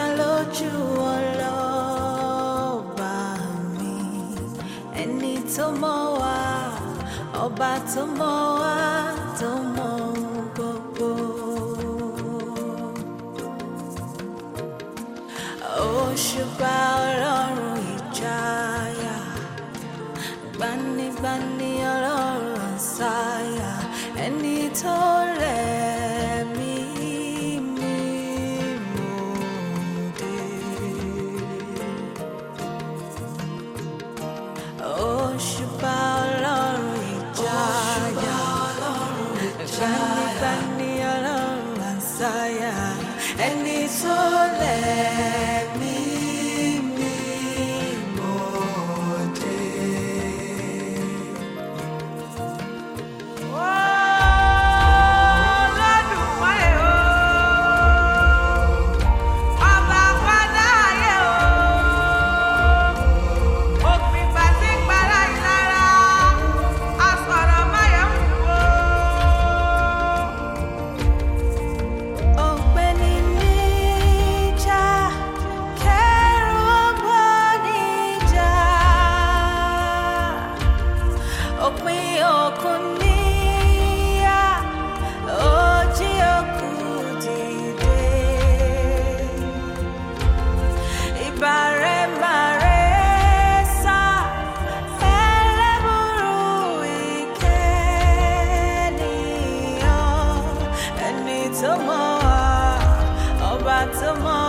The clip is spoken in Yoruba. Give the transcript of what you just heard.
ta lójú ọlọ́ba mi ẹni tó mọ̀ wá ọba tó mọ̀ wá tó mọ̀ gbogbo. òṣùpá ọlọ́run ìjáyà gbanigbani ọlọ́run ṣáyà ẹni tó rẹ̀. and it's all there. tomorrow, about tomorrow.